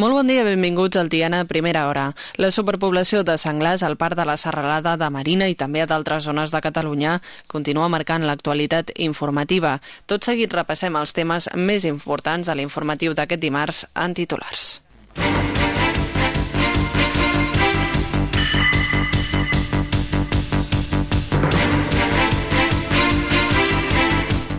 Molt bon dia, benvinguts al Tiana Primera Hora. La superpoblació de senglars al parc de la Serralada de Marina i també a d'altres zones de Catalunya continua marcant l'actualitat informativa. Tot seguit repassem els temes més importants a l'informatiu d'aquest dimarts en titulars.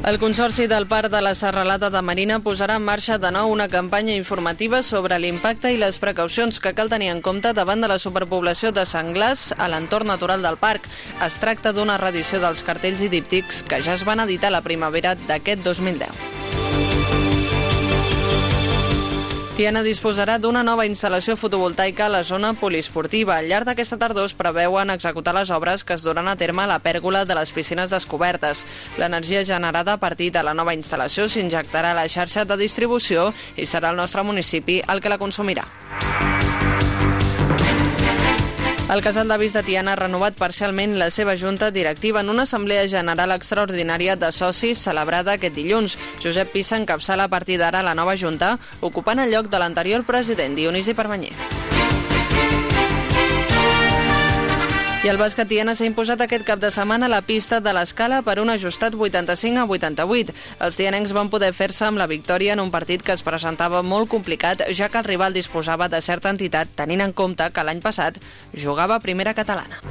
El Consorci del Parc de la Serralada de Marina posarà en marxa de nou una campanya informativa sobre l'impacte i les precaucions que cal tenir en compte davant de la superpoblació de senglars a l'entorn natural del parc. Es tracta d'una reedició dels cartells i díptics que ja es van editar la primavera d'aquest 2010. Tiana disposarà d'una nova instal·lació fotovoltaica a la zona poliesportiva. Al llarg d'aquesta tardor es preveuen executar les obres que es duran a terme a la pèrgola de les piscines descobertes. L'energia generada a partir de la nova instal·lació s'injectarà a la xarxa de distribució i serà el nostre municipi el que la consumirà. El casal d'avis de Tiana ha renovat parcialment la seva junta directiva en una assemblea general extraordinària de socis celebrada aquest dilluns. Josep Pissa encapçala a partir d'ara la nova junta, ocupant el lloc de l'anterior president Dionisi Permanyer. I el bàsquet Tiana s'ha imposat aquest cap de setmana a la pista de l'escala per un ajustat 85 a 88. Els tianencs van poder fer-se amb la victòria en un partit que es presentava molt complicat, ja que el rival disposava de certa entitat, tenint en compte que l'any passat jugava a primera catalana.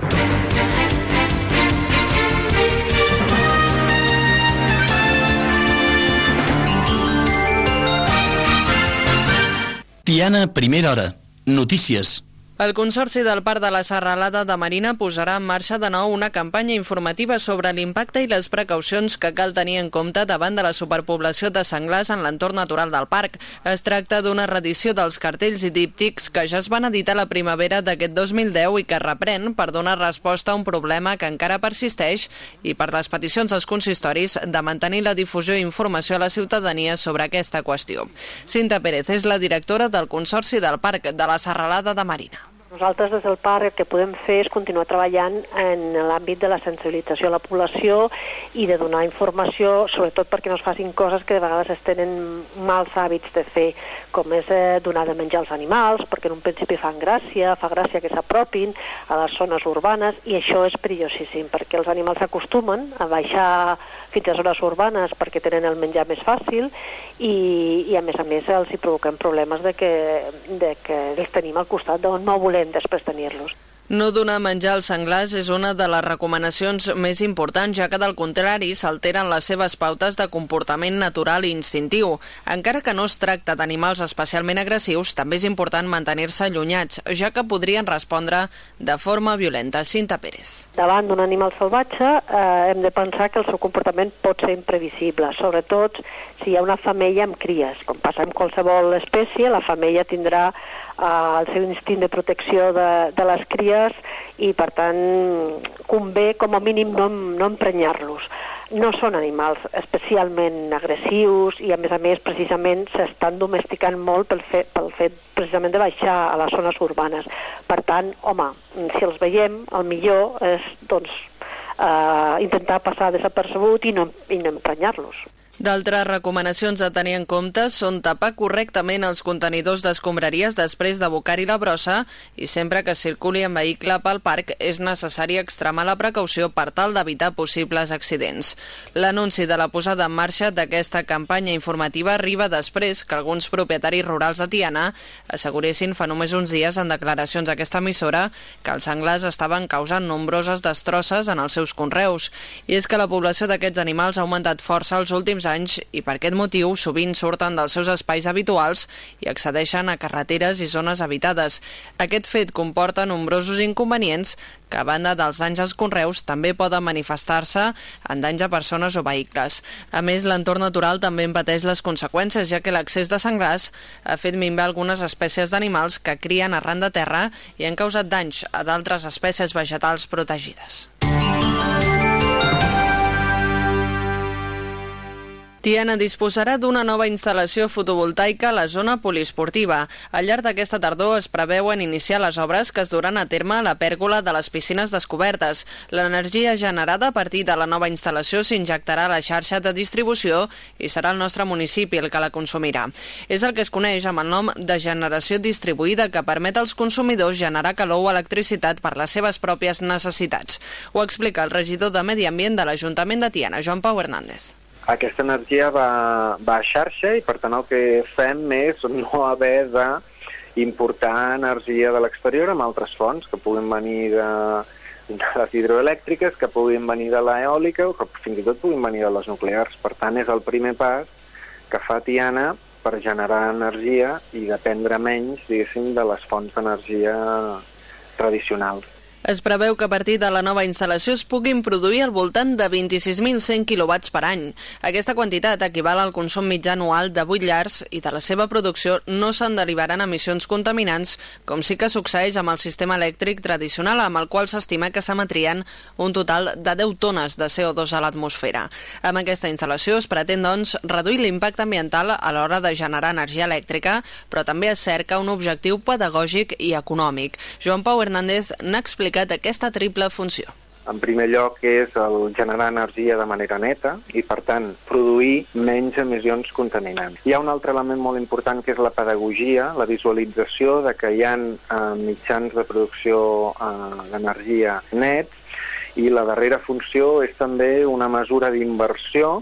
Tiana, primera hora. Notícies. El Consorci del Parc de la Serralada de Marina posarà en marxa de nou una campanya informativa sobre l'impacte i les precaucions que cal tenir en compte davant de la superpoblació de senglars en l'entorn natural del parc. Es tracta d'una reedició dels cartells i díptics que ja es van editar la primavera d'aquest 2010 i que reprèn per donar resposta a un problema que encara persisteix i per les peticions dels consistoris de mantenir la difusió i informació a la ciutadania sobre aquesta qüestió. Cinta Pérez és la directora del Consorci del Parc de la Serralada de Marina. Nosaltres des del parc el que podem fer és continuar treballant en l'àmbit de la sensibilització a la població i de donar informació, sobretot perquè no es facin coses que de vegades es tenen mals hàbits de fer, com és eh, donar de menjar als animals, perquè en un principi fan gràcia, fa gràcia que s'apropin a les zones urbanes, i això és perillosíssim, perquè els animals s'acostumen a baixar fins a zones urbanes perquè tenen el menjar més fàcil i, i a més a més els hi provoquem problemes de que, de que els tenim al costat d'on no volem després tenir-los. No donar menjar als senglars és una de les recomanacions més importants, ja que del contrari s'alteren les seves pautes de comportament natural i instintiu. Encara que no es tracta d'animals especialment agressius, també és important mantenir-se allunyats, ja que podrien respondre de forma violenta. Cinta Pérez. Davant d'un animal salvatge eh, hem de pensar que el seu comportament pot ser imprevisible, sobretot si hi ha una femella amb cries. Com passa amb qualsevol espècie, la femella tindrà eh, el seu instint de protecció de, de les cries i, per tant, convé com a mínim no, no emprenyar-los. No són animals especialment agressius i, a més a més, precisament s'estan domesticant molt pel fet, pel fet precisament de baixar a les zones urbanes. Per tant, home, si els veiem, el millor és doncs, eh, intentar passar desapercebut i no, i no emprenyar-los. D'altres recomanacions a tenir en compte són tapar correctament els contenidors d'escombraries després d'abocar-hi la brossa i sempre que circuli en vehicle pel parc és necessari extremar la precaució per tal d'evitar possibles accidents. L'anunci de la posada en marxa d'aquesta campanya informativa arriba després que alguns propietaris rurals de Tiana asseguressin fa només uns dies en declaracions a aquesta emissora que els senglars estaven causant nombroses destrosses en els seus conreus. I és que la població d'aquests animals ha augmentat força els últims anys i per aquest motiu sovint surten dels seus espais habituals i accedeixen a carreteres i zones habitades. Aquest fet comporta nombrosos inconvenients que a banda dels danys als conreus també poden manifestar-se en danys a persones o vehicles. A més, l'entorn natural també en pateix les conseqüències, ja que l'accés de senglars ha fet minvar algunes espècies d'animals que crien arran de terra i han causat danys a d'altres espècies vegetals protegides. Tiana disposarà d'una nova instal·lació fotovoltaica a la zona poliesportiva. Al llarg d'aquesta tardor es preveuen iniciar les obres que es duran a terme a la pèrgola de les piscines descobertes. L'energia generada a partir de la nova instal·lació s'injectarà a la xarxa de distribució i serà el nostre municipi el que la consumirà. És el que es coneix amb el nom de generació distribuïda que permet als consumidors generar calor o electricitat per les seves pròpies necessitats. Ho explica el regidor de Medi Ambient de l'Ajuntament de Tiana, Joan Pau Hernández aquesta energia va, va a xarxa i per tant el que fem és no haver de importar energia de l'exterior amb altres fonts que puguin venir de, de les hidroelèctriques, que puguin venir de l'eòlica o que fins i tot puguin venir de les nuclears. Per tant, és el primer pas que fa Tiana per generar energia i dependre menys, diguéssim, de les fonts d'energia tradicionals. Es preveu que a partir de la nova instal·lació es puguin produir al voltant de 26.100 kW per any. Aquesta quantitat equival al consum mitjà anual de 8 llars i de la seva producció no se'n derivaran emissions contaminants, com sí que succeeix amb el sistema elèctric tradicional, amb el qual s'estima que s'emetrien un total de 10 tones de CO2 a l'atmosfera. Amb aquesta instal·lació es pretén, doncs, reduir l'impacte ambiental a l'hora de generar energia elèctrica, però també es cerca un objectiu pedagògic i econòmic. Joan Pau Hernández n'ha explicat explicat aquesta triple funció. En primer lloc és el generar energia de manera neta i, per tant, produir menys emissions contaminants. Hi ha un altre element molt important que és la pedagogia, la visualització de que hi ha eh, mitjans de producció eh, d'energia nets i la darrera funció és també una mesura d'inversió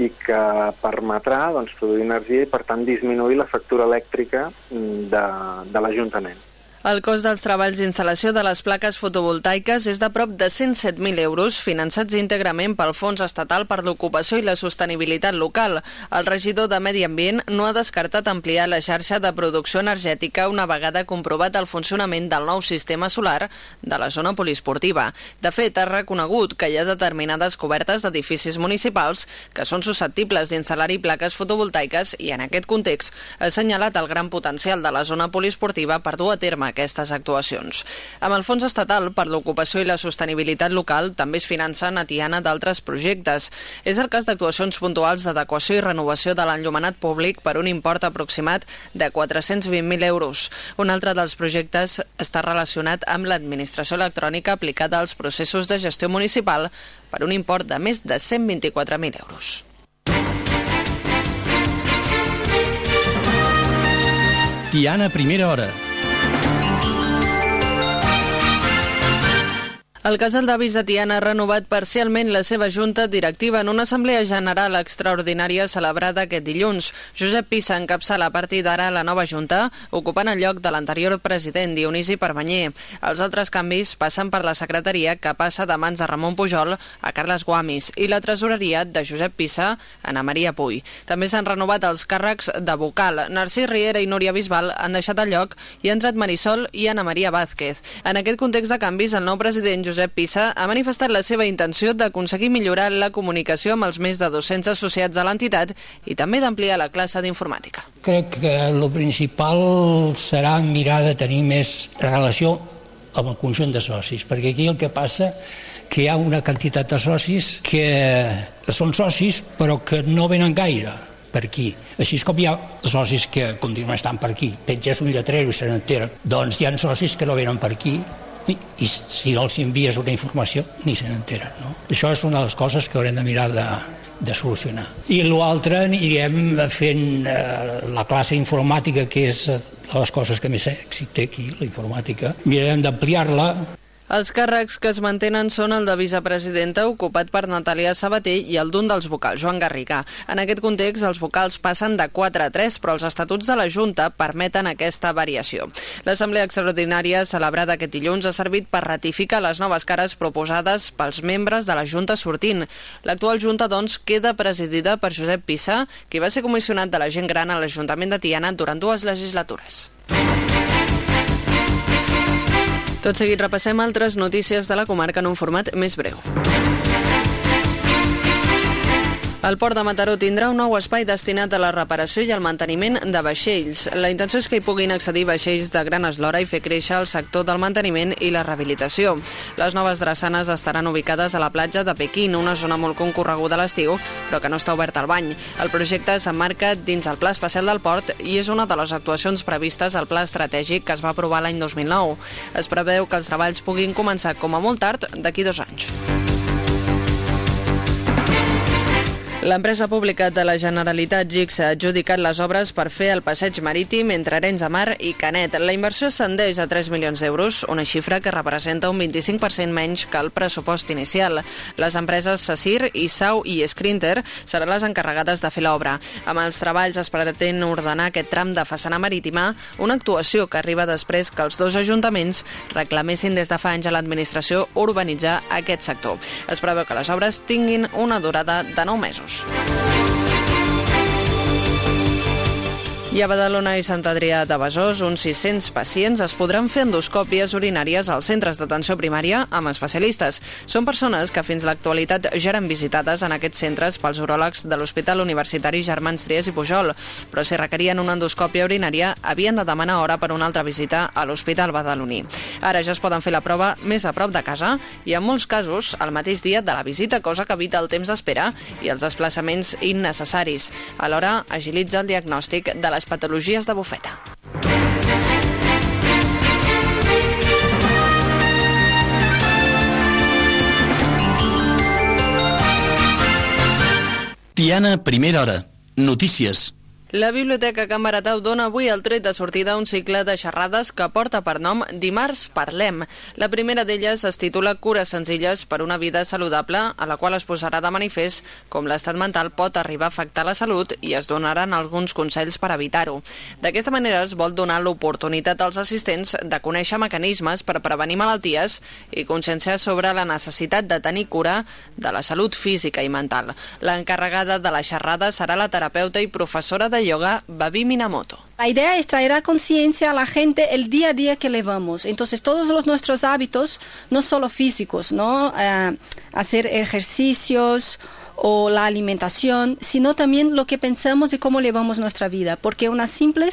i que permetrà doncs, produir energia i, per tant, disminuir la factura elèctrica mm, de, de l'Ajuntament. El cost dels treballs d'instal·lació de les plaques fotovoltaiques és de prop de 107.000 euros, finançats íntegrament pel Fons Estatal per l'Ocupació i la Sostenibilitat Local. El regidor de Medi Ambient no ha descartat ampliar la xarxa de producció energètica una vegada comprovat el funcionament del nou sistema solar de la zona poliesportiva. De fet, ha reconegut que hi ha determinades cobertes d'edificis municipals que són susceptibles d'instal·lar-hi plaques fotovoltaiques i, en aquest context, ha assenyalat el gran potencial de la zona poliesportiva per dur a terme aquestes actuacions. Amb el Fons Estatal per l'Ocupació i la Sostenibilitat Local també es financen a Tiana d'altres projectes. És el cas d'actuacions puntuals d'adequació i renovació de l'enllumenat públic per un import aproximat de 420.000 euros. Un altre dels projectes està relacionat amb l'administració electrònica aplicada als processos de gestió municipal per un import de més de 124.000 euros. Tiana, primera hora. El casal d'avis de Tiana ha renovat parcialment la seva junta directiva en una assemblea general extraordinària celebrada aquest dilluns. Josep Pissa encapçala a partir d'ara la nova junta, ocupant el lloc de l'anterior president Dionisi Permanyer. Els altres canvis passen per la secretaria, que passa de mans de Ramon Pujol a Carles Guamis, i la tresoreria de Josep Pissa a Ana Maria Puy. També s'han renovat els càrrecs de vocal. Narcís Riera i Núria Bisbal han deixat el lloc i ha entrat Marisol i Ana Maria Vázquez. En aquest context de canvis, el nou president Josep Pissa ha manifestat la seva intenció d'aconseguir millorar la comunicació amb els més de 200 associats de l'entitat i també d'ampliar la classe d'informàtica. Crec que el principal serà mirar de tenir més relació amb el conjunt de socis, perquè aquí el que passa que hi ha una quantitat de socis que són socis però que no venen gaire per aquí. Així com hi ha socis que continuen estant per aquí, penges un lletrero i se n'enteren, doncs hi ha socis que no venen per aquí i, i si no els envies una informació ni se n'enteren. No? Això és una de les coses que haurem de mirar de, de solucionar. I l'altre anirem fent eh, la classe informàtica, que és de les coses que més èxit té aquí, la informàtica. Mirarem d'ampliar-la, els càrrecs que es mantenen són el de vicepresidenta, ocupat per Natàlia Sabater, i el d'un dels vocals, Joan Garriga. En aquest context, els vocals passen de 4 a 3, però els estatuts de la Junta permeten aquesta variació. L'Assemblea Extraordinària, celebrada aquest dilluns, ha servit per ratificar les noves cares proposades pels membres de la Junta sortint. L'actual Junta, doncs, queda presidida per Josep Pissa, qui va ser comissionat de la gent gran a l'Ajuntament de Tiana durant dues legislatures. Tot seguit repassem altres notícies de la comarca en un format més breu. El port de Mataró tindrà un nou espai destinat a la reparació i al manteniment de vaixells. La intenció és que hi puguin accedir vaixells de gran eslora i fer créixer el sector del manteniment i la rehabilitació. Les noves drassanes estaran ubicades a la platja de Pequín, una zona molt concorreguda a l'estiu, però que no està oberta al bany. El projecte s'emmarca dins el Pla Especial del Port i és una de les actuacions previstes al Pla Estratègic que es va aprovar l'any 2009. Es preveu que els treballs puguin començar com a molt tard d'aquí dos anys. L'empresa pública de la Generalitat GIC ha adjudicat les obres per fer el passeig marítim entre Arenys de Mar i Canet. La inversió ascendeix a 3 milions d'euros, una xifra que representa un 25% menys que el pressupost inicial. Les empreses Sacir, Isau i Scrinter seran les encarregades de fer l'obra. Amb els treballs es pretén ordenar aquest tram de façana marítima, una actuació que arriba després que els dos ajuntaments reclamessin des de fa anys a l'administració urbanitzar aquest sector. Es preveu que les obres tinguin una durada de 9 mesos. News. I a Badalona i Sant Adrià de Besòs, uns 600 pacients es podran fer endoscòpies urinàries als centres d'atenció primària amb especialistes. Són persones que fins l'actualitat ja eren visitades en aquests centres pels uròlegs de l'Hospital Universitari Germans Trias i Pujol, però si requerien una endoscòpia urinària havien de demanar hora per una altra visita a l'Hospital Badaloní. Ara ja es poden fer la prova més a prop de casa i en molts casos el mateix dia de la visita, cosa que evita el temps d'espera i els desplaçaments innecessaris. Alhora agilitza el diagnòstic de les patologies de bufeta. Tiana, primera hora. Notícies. La Biblioteca Can Baratau dona avui el tret de sortida a un cicle de xerrades que porta per nom Dimarts Parlem. La primera d'elles es titula Cures senzilles per una vida saludable, a la qual es posarà de manifest com l'estat mental pot arribar a afectar la salut i es donaran alguns consells per evitar-ho. D'aquesta manera es vol donar l'oportunitat als assistents de conèixer mecanismes per prevenir malalties i conscienciar sobre la necessitat de tenir cura de la salut física i mental. L'encarregada de la xerrada serà la terapeuta i professora de yoga Babi Minamoto. La idea es traer a conciencia a la gente el día a día que llevamos. Entonces, todos los nuestros hábitos, no solo físicos, ¿no? Eh, hacer ejercicios o la alimentación, sino también lo que pensamos y cómo llevamos nuestra vida. Porque una simple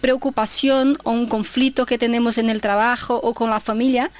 preocupación o un conflicto que tenemos en el trabajo o con la familia,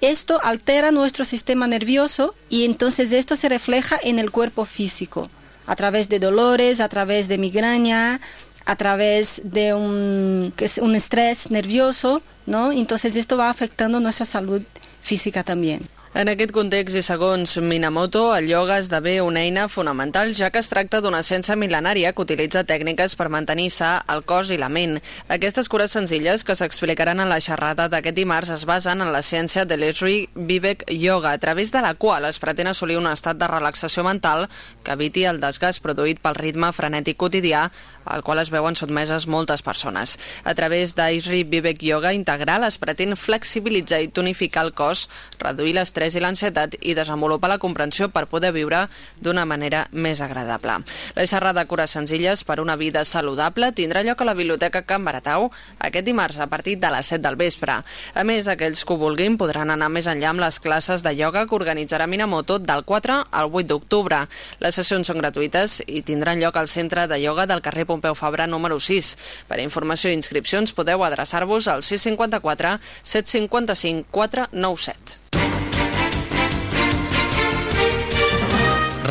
esto altera nuestro sistema nervioso y entonces esto se refleja en el cuerpo físico a través de dolores, a través de migraña, a través de un, un estrés nervioso, ¿no? Entonces esto va afectando nuestra salud física también. En aquest context i segons Minamoto, el ioga esdevé una eina fonamental ja que es tracta d'una ciència mil·lenària que utilitza tècniques per mantenir sa el cos i la ment. Aquestes cures senzilles que s'explicaran en la xerrada d'aquest dimarts es basen en la ciència de l'Esri Vivek Yoga, a través de la qual es pretén assolir un estat de relaxació mental que eviti el desgast produït pel ritme frenètic quotidià al qual es veuen sotmeses moltes persones. A través d'Aisri Vivek Yoga Integral es pretén flexibilitzar i tonificar el cos, reduir l'estrès i l'ansietat i desenvolupar la comprensió per poder viure d'una manera més agradable. La xerrada Cures Senzilles per una vida saludable tindrà lloc a la Biblioteca Can Baratau aquest dimarts a partir de les 7 del vespre. A més, aquells que ho vulguin podran anar més enllà amb les classes de ioga que organitzarà Minamoto del 4 al 8 d'octubre. Les sessions són gratuïtes i tindran lloc al centre de ioga del carrer Pompeu Fabra número 6. Per informació i inscripcions podeu adreçar-vos al 654 755 497.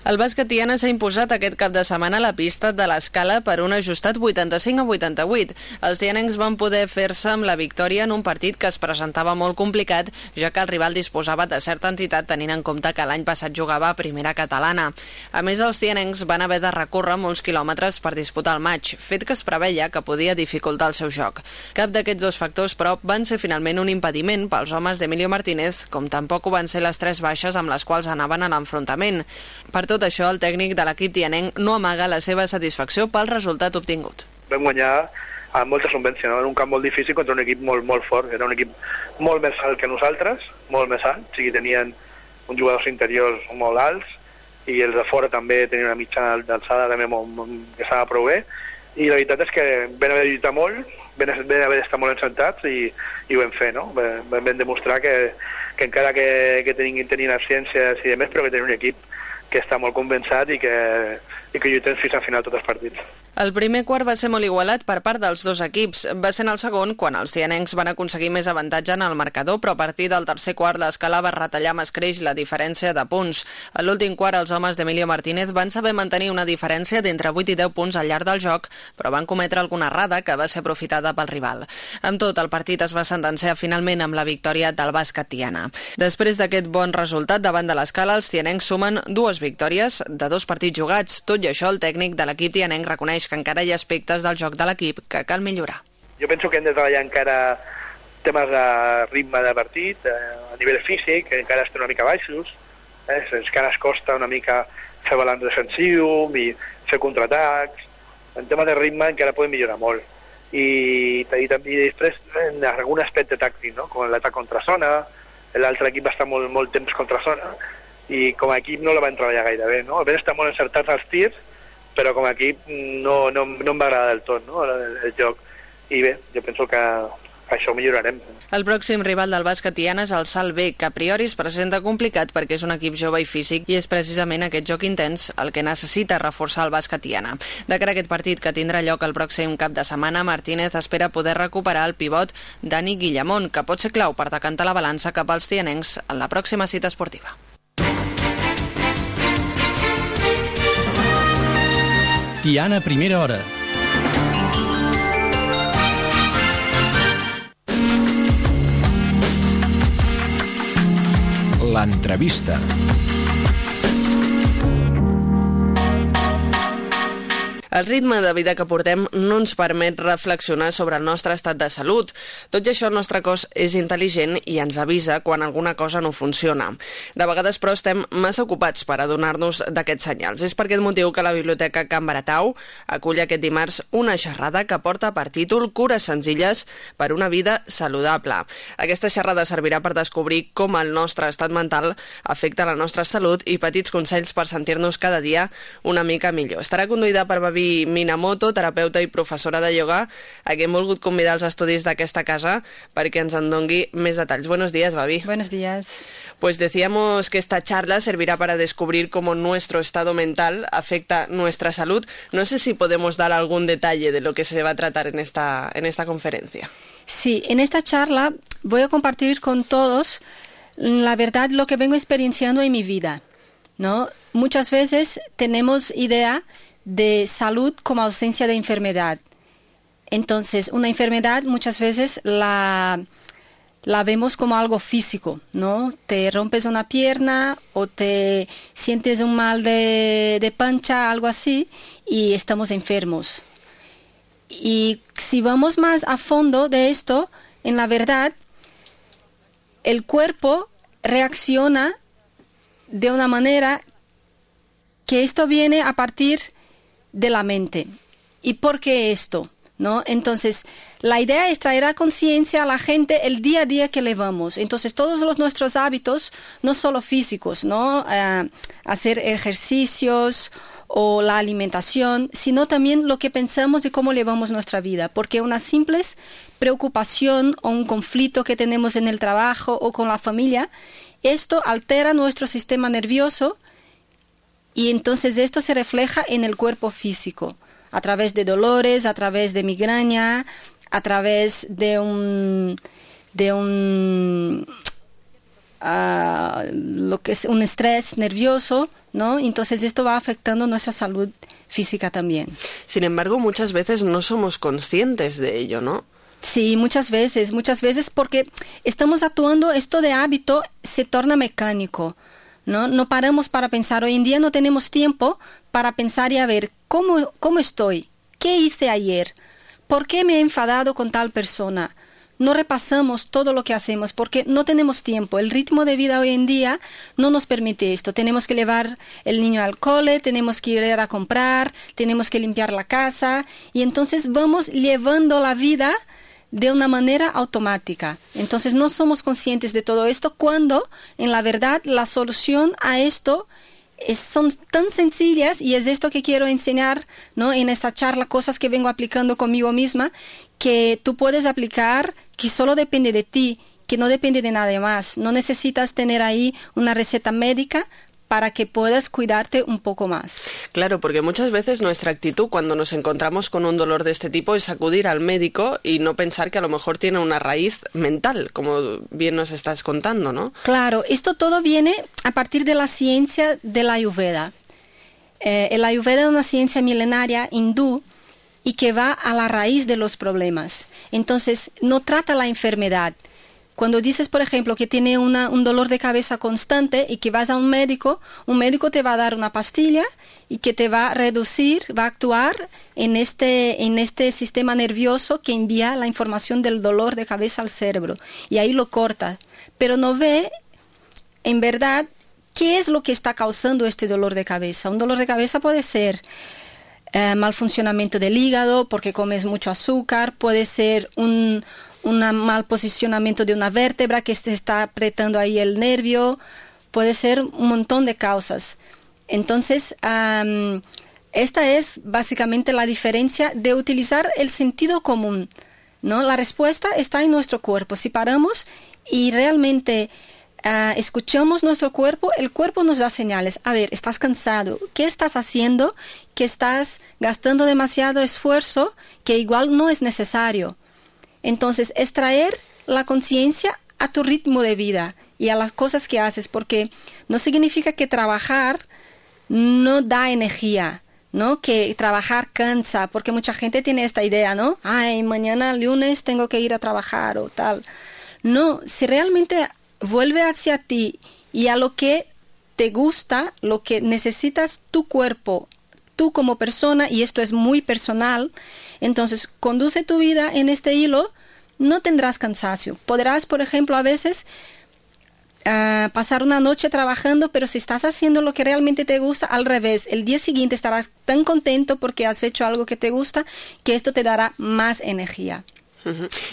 El bàsquet Tiana s'ha imposat aquest cap de setmana a la pista de l'escala per un ajustat 85 a 88. Els tianencs van poder fer-se amb la victòria en un partit que es presentava molt complicat, ja que el rival disposava de certa entitat tenint en compte que l'any passat jugava a primera catalana. A més, els tianencs van haver de recórrer molts quilòmetres per disputar el maig, fet que es preveia que podia dificultar el seu joc. Cap d'aquests dos factors, però, van ser finalment un impediment pels homes d'Emilio Martínez, com tampoc ho van ser les tres baixes amb les quals anaven a l'enfrontament. Per tot això, el tècnic de l'equip tianenc no amaga la seva satisfacció pel resultat obtingut. Vam guanyar amb molta solvència, no? en un camp molt difícil contra un equip molt, molt fort. Era un equip molt més alt que nosaltres, molt més alt, o sigui, tenien uns jugadors interiors molt alts i els de fora també tenien una mitjana d'alçada també molt, molt, que estava prou bé i la veritat és que vam haver de lluitar molt ben, ben haver d'estar molt encentats i, i ho vam fer, no? Vam, vam demostrar que, que encara que, que tenim, tenim ciències i demés, però que tenim un equip que està molt convençat i que, i que lluiten fins al final tots els partits. El primer quart va ser molt igualat per part dels dos equips. Va ser en el segon quan els cianencs van aconseguir més avantatge en el marcador, però a partir del tercer quart l'escala va retallar amb escreix la diferència de punts. A l'últim quart els homes d'Emilio Martínez van saber mantenir una diferència d'entre 8 i 10 punts al llarg del joc, però van cometre alguna errada que va ser aprofitada pel rival. Amb tot, el partit es va sentenciar finalment amb la victòria del bàsquet Tiana. Després d'aquest bon resultat davant de l'escala, els tianencs sumen dues victòries de dos partits jugats. Tot i això, el tècnic de l'equip tianenc reconeix reconeix que encara hi ha aspectes del joc de l'equip que cal millorar. Jo penso que hem de treballar encara temes de ritme de partit, eh, a nivell físic, que encara estem una mica baixos, eh, encara es costa una mica fer balanç defensiu i fer contraatacs. En temes de ritme encara podem millorar molt. I, i, i després en algun aspecte tàctic, no? com l'atac contra zona, l'altre equip va estar molt, molt temps contra zona, i com a equip no la van treballar gaire bé. No? El estar molt encertats als tirs, però com a equip no, no, no em va agradar del tot no, el, el joc. I bé, jo penso que això millorarem. El pròxim rival del bàsquet Tiana és el Salt B, que a priori es presenta complicat perquè és un equip jove i físic i és precisament aquest joc intens el que necessita reforçar el bàsquet Tiana. De cara a aquest partit que tindrà lloc el pròxim cap de setmana, Martínez espera poder recuperar el pivot Dani Guillamont, que pot ser clau per decantar la balança cap als tianencs en la pròxima cita esportiva. Tiana Primera Hora. L'entrevista. El ritme de vida que portem no ens permet reflexionar sobre el nostre estat de salut. Tot i això, el nostre cos és intel·ligent i ens avisa quan alguna cosa no funciona. De vegades, però, estem massa ocupats per adonar-nos d'aquests senyals. És per aquest motiu que la Biblioteca Can Baratau acull aquest dimarts una xerrada que porta per títol Cures senzilles per una vida saludable. Aquesta xerrada servirà per descobrir com el nostre estat mental afecta la nostra salut i petits consells per sentir-nos cada dia una mica millor. Estarà conduïda per Babi Minamoto, terapeuta i professora de yoga, a qui hem volgut convidar als estudis d'aquesta casa perquè ens en dongui més detalls. Buenos días, Babi. Buenos días. Pues decíamos que esta charla servirá para descubrir cómo nuestro estado mental afecta nuestra salud. No sé si podemos dar algún detalle de lo que se va a tratar en esta, en esta conferencia. Sí, en esta charla voy a compartir con todos la verdad lo que vengo experienciando en mi vida. ¿no? Muchas veces tenemos idea de salud como ausencia de enfermedad. Entonces, una enfermedad muchas veces la, la vemos como algo físico, ¿no? Te rompes una pierna o te sientes un mal de, de pancha, algo así, y estamos enfermos. Y si vamos más a fondo de esto, en la verdad, el cuerpo reacciona de una manera que esto viene a partir de la mente. ¿Y por qué esto? ¿No? Entonces, la idea es traer a conciencia a la gente el día a día que le vamos. Entonces, todos los nuestros hábitos, no solo físicos, ¿no? Eh, hacer ejercicios o la alimentación, sino también lo que pensamos y cómo llevamos nuestra vida. Porque una simple preocupación o un conflicto que tenemos en el trabajo o con la familia, esto altera nuestro sistema nervioso y entonces esto se refleja en el cuerpo físico, a través de dolores, a través de migraña, a través de un, de un uh, lo que es un estrés nervioso, ¿no? Entonces esto va afectando nuestra salud física también. Sin embargo, muchas veces no somos conscientes de ello, ¿no? Sí, muchas veces, muchas veces porque estamos actuando, esto de hábito se torna mecánico. ¿No? No paramos para pensar. Hoy en día no tenemos tiempo para pensar y a ver cómo, cómo estoy, qué hice ayer, por qué me he enfadado con tal persona. No repasamos todo lo que hacemos porque no tenemos tiempo. El ritmo de vida hoy en día no nos permite esto. Tenemos que llevar el niño al cole, tenemos que ir a comprar, tenemos que limpiar la casa y entonces vamos llevando la vida de una manera automática. Entonces no somos conscientes de todo esto cuando en la verdad la solución a esto son tan sencillas y es esto que quiero enseñar ¿no? en esta charla, cosas que vengo aplicando conmigo misma, que tú puedes aplicar, que solo depende de ti, que no depende de nada más. No necesitas tener ahí una receta médica para que puedas cuidarte un poco más. Claro, porque muchas veces nuestra actitud cuando nos encontramos con un dolor de este tipo es acudir al médico y no pensar que a lo mejor tiene una raíz mental, como bien nos estás contando, ¿no? Claro, esto todo viene a partir de la ciencia de la Ayurveda. Eh, el Ayurveda es una ciencia milenaria hindú y que va a la raíz de los problemas. Entonces, no trata la enfermedad, cuando dices, por ejemplo, que tiene un dolor de cabeza constante y que vas a un médico, un médico te va a dar una pastilla y que te va a reducir, va a actuar en este, en este sistema nervioso que envía la información del dolor de cabeza al cerebro. Y ahí lo corta. Pero no ve, en verdad, qué es lo que está causando este dolor de cabeza. Un dolor de cabeza puede ser eh, mal funcionamiento del hígado porque comes mucho azúcar, puede ser un un mal posicionamiento de una vértebra que se está apretando ahí el nervio, puede ser un montón de causas. Entonces, esta es básicamente la diferencia de utilizar el sentido común. ¿no? La respuesta está en nuestro cuerpo. Si paramos y realmente ah, escuchamos nuestro cuerpo, el cuerpo nos da señales. A ver, estás cansado. ¿Qué estás haciendo? Que estás gastando demasiado esfuerzo que igual no es necesario. Entonces, es traer la conciencia a tu ritmo de vida y a las cosas que haces, porque no significa que trabajar no da energía, ¿no? Que trabajar cansa, porque mucha gente tiene esta idea, ¿no? Ay, mañana lunes tengo que ir a trabajar o tal. No, si realmente vuelve hacia ti y a lo que te gusta, lo que necesitas tu cuerpo, tú como persona, y esto es muy personal, entonces, conduce tu vida en este hilo, no tendrás cansancio. Podrás, por ejemplo, a veces ah, pasar una noche trabajando, pero si estás haciendo lo que realmente te gusta, al revés, el día siguiente estarás tan contento porque has hecho algo que te gusta que esto te dará más energía.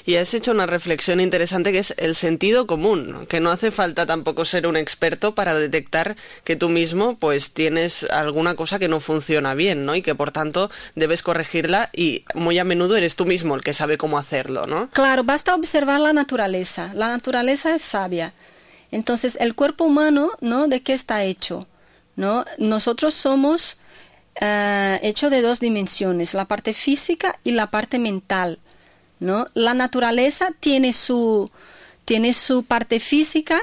Y has hecho una reflexión interesante que es el sentido común, que no hace falta tampoco ser un experto para detectar que tú mismo pues tienes alguna cosa que no funciona bien, ¿no? Y que por tanto debes corregirla y muy a menudo eres tú mismo el que sabe cómo hacerlo, ¿no? Claro, basta observar la naturaleza. La naturaleza es sabia. Entonces, el cuerpo humano, ¿no? ¿De qué está hecho? ¿No? Nosotros somos eh, hecho de dos dimensiones, la parte física y la parte mental. ¿No? La naturaleza tiene su, tiene su parte física,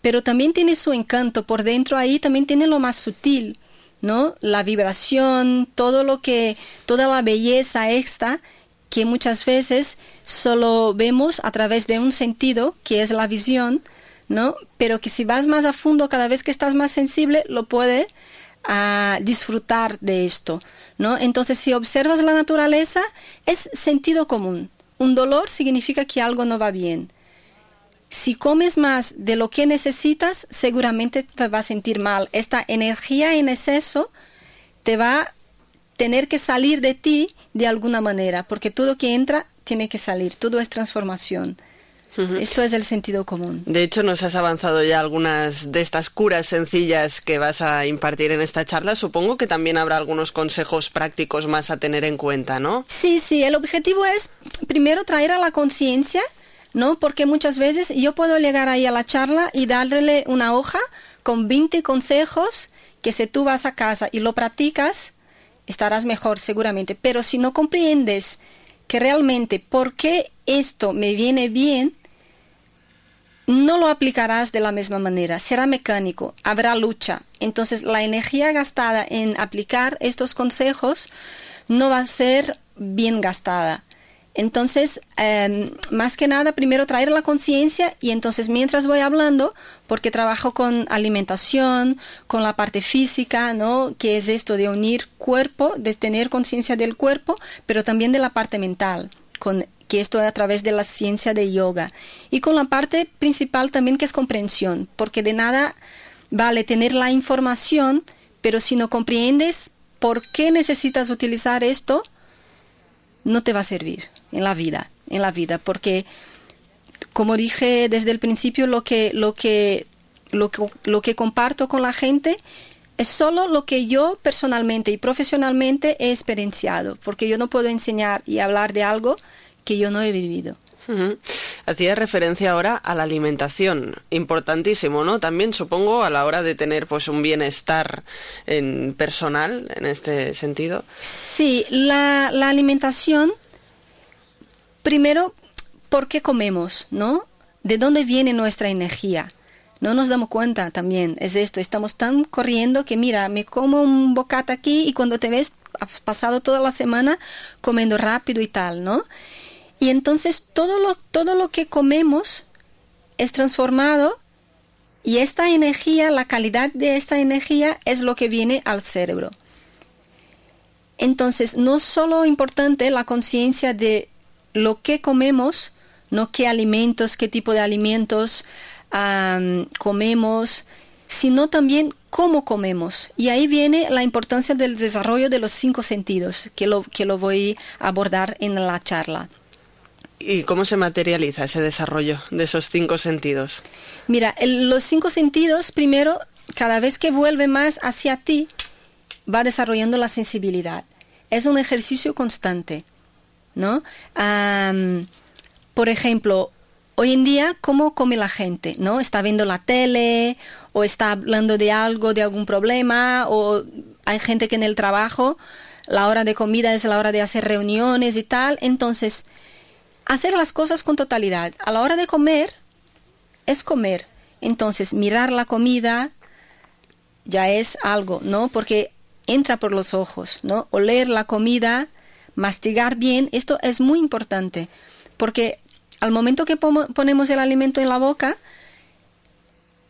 pero también tiene su encanto. Por dentro ahí también tiene lo más sutil, ¿no? La vibración, todo lo que, toda la belleza extra que muchas veces solo vemos a través de un sentido, que es la visión, ¿no? Pero que si vas más a fondo, cada vez que estás más sensible, lo puedes ah, disfrutar de esto, ¿no? Entonces, si observas la naturaleza, es sentido común, un dolor significa que algo no va bien. Si comes más de lo que necesitas, seguramente te va a sentir mal. Esta energía en exceso te va a tener que salir de ti de alguna manera, porque todo que entra tiene que salir, todo es transformación. Esto es el sentido común. De hecho, nos has avanzado ya algunas de estas curas sencillas que vas a impartir en esta charla. Supongo que también habrá algunos consejos prácticos más a tener en cuenta, ¿no? Sí, sí. El objetivo es primero traer a la conciencia, ¿no? Porque muchas veces yo puedo llegar ahí a la charla y darle una hoja con 20 consejos que si tú vas a casa y lo practicas, estarás mejor seguramente. Pero si no comprendes que realmente por qué esto me viene bien, no lo aplicarás de la misma manera, será mecánico, habrá lucha. Entonces la energía gastada en aplicar estos consejos no va a ser bien gastada. Entonces, em, más que nada, primero traer la conciencia y entonces mientras voy hablando, porque trabajo con alimentación, con la parte física, ¿no? Que es esto de unir cuerpo, de tener conciencia del cuerpo, pero también de la parte mental, con que esto es a través de la ciencia de yoga. Y con la parte principal también que es comprensión, porque de nada vale tener la información, pero si no comprendes por qué necesitas utilizar esto, no te va a servir en la vida, en la vida, porque como dije desde el principio, lo que, lo que, lo que, lo que comparto con la gente es solo lo que yo personalmente y profesionalmente he experienciado, porque yo no puedo enseñar y hablar de algo que yo no he vivido. Hacía referencia ahora a la alimentación, importantísimo, ¿no? También supongo a la hora de tener pues un bienestar en personal en este sentido. Sí, la, la alimentación, primero, ¿por qué comemos, no? ¿De dónde viene nuestra energía? No nos damos cuenta también, es esto, estamos tan corriendo que mira, me como un bocata aquí y cuando te ves, has pasado toda la semana comiendo rápido y tal, ¿no? Y entonces todo lo, todo lo que comemos es transformado y esta energía, la calidad de esta energía es lo que viene al cerebro. Entonces, no solo importante la conciencia de lo que comemos, no qué alimentos, qué tipo de alimentos comemos, sino también cómo comemos. Y ahí viene la importancia del desarrollo de los cinco sentidos, que lo, que lo voy a abordar en la charla. ¿Y cómo se materializa ese desarrollo de esos cinco sentidos? Mira, los cinco sentidos, primero, cada vez que vuelve más hacia ti, va desarrollando la sensibilidad. Es un ejercicio constante, ¿no? por ejemplo, hoy en día, ¿cómo come la gente? ¿No? Está viendo la tele o está hablando de algo, de algún problema, o hay gente que en el trabajo la hora de comida es la hora de hacer reuniones y tal. Entonces, hacer las cosas con totalidad. A la hora de comer, es comer. Entonces, mirar la comida ya es algo, ¿no? Porque entra por los ojos, ¿no? Oler la comida, mastigar bien, esto es muy importante. Porque al momento que ponemos el alimento en la boca,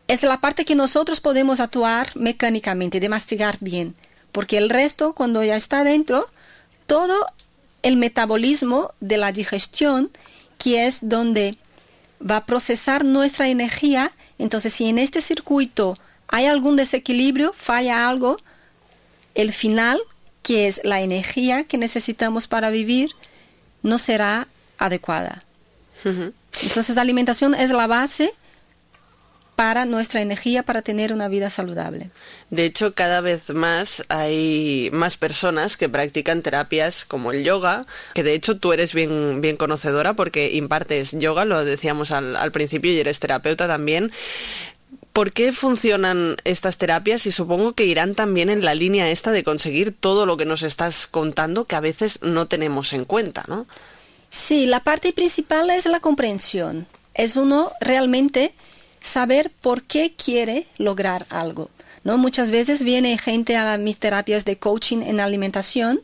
es la parte que nosotros podemos actuar mecánicamente, de mastigar bien. Porque el resto, cuando ya está dentro, todo el metabolismo de la digestión, que es donde va a procesar nuestra energía. Entonces, si en este circuito hay algún desequilibrio, falla algo, el final, que es la energía que necesitamos para vivir, no será adecuada. Entonces, la alimentación es la base para nuestra energía para tener una vida saludable. De hecho, cada vez más hay más personas que practican terapias como el yoga, que de hecho tú eres bien, bien conocedora porque impartes yoga, lo decíamos al, al principio, y eres terapeuta también. ¿Por qué funcionan estas terapias? Y supongo que irán también en la línea esta de conseguir todo lo que nos estás contando que a veces no tenemos en cuenta, ¿no? Sí, la parte principal es la comprensión. Es uno realmente saber por qué quiere lograr algo. ¿no? Muchas veces viene gente a mis terapias de coaching en alimentación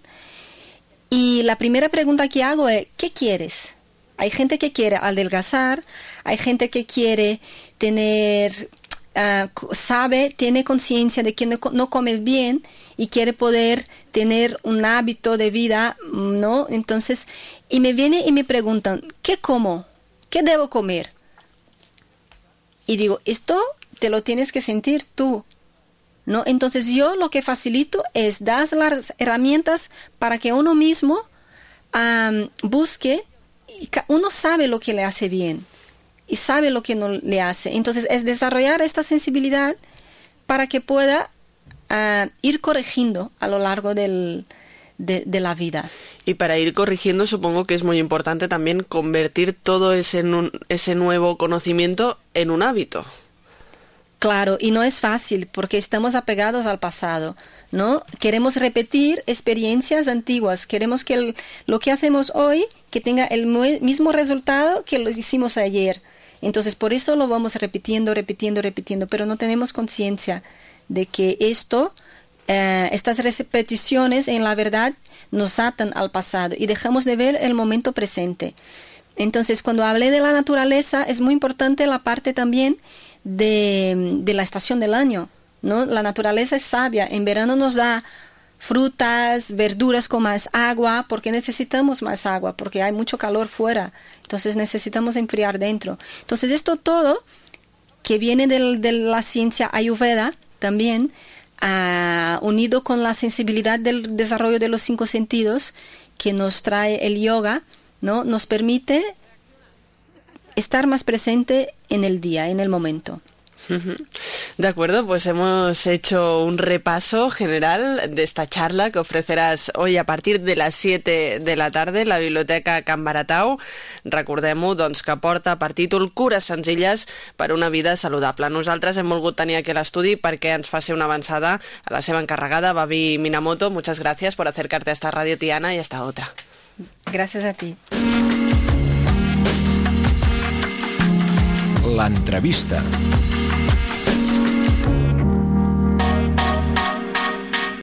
y la primera pregunta que hago es, ¿qué quieres? Hay gente que quiere adelgazar, hay gente que quiere tener, ah, sabe, tiene conciencia de que no, no comes bien y quiere poder tener un hábito de vida, ¿no? Entonces, y me viene y me preguntan, ¿qué como? ¿Qué debo comer? Y digo, esto te lo tienes que sentir tú. ¿No? Entonces yo lo que facilito es dar las herramientas para que uno mismo busque, y uno sabe lo que le hace bien y sabe lo que no le hace. Entonces es desarrollar esta sensibilidad para que pueda ah, ir corrigiendo a lo largo del, de, la vida. Y para ir corrigiendo, supongo que es muy importante también convertir todo ese, ese nuevo conocimiento en un hábito. Claro, y no es fácil porque estamos apegados al pasado, ¿no? Queremos repetir experiencias antiguas, queremos que lo que hacemos hoy que tenga el mismo resultado que lo hicimos ayer. Entonces, por eso lo vamos repitiendo, repitiendo, repitiendo, pero no tenemos conciencia de que esto eh, estas repeticiones en la verdad nos atan al pasado y dejamos de ver el momento presente. Entonces, cuando hablé de la naturaleza, es muy importante la parte también de, de la estación del año. ¿no? La naturaleza es sabia. En verano nos da frutas, verduras con más agua, porque necesitamos más agua, porque hay mucho calor fuera. Entonces necesitamos enfriar dentro. Entonces esto todo, que viene de la ciencia ayurveda también, unido con la sensibilidad del desarrollo de los cinco sentidos que nos trae el yoga, ¿no? nos permite estar más presente en el día, en el momento. De acuerdo, pues hemos hecho un repaso general de esta charla que ofrecerás hoy a partir de las 7 de la tarde en la Biblioteca Can Baratau. Recordem-ho, doncs, que porta per títol Cures senzilles per una vida saludable. Nosaltres hem volgut tenir aquí l'estudi perquè ens faci una avançada a la seva encarregada, Babi Minamoto. Muchas gracias por acercarte a esta radio, Tiana, y hasta otra. Gracias a ti. L'entrevista.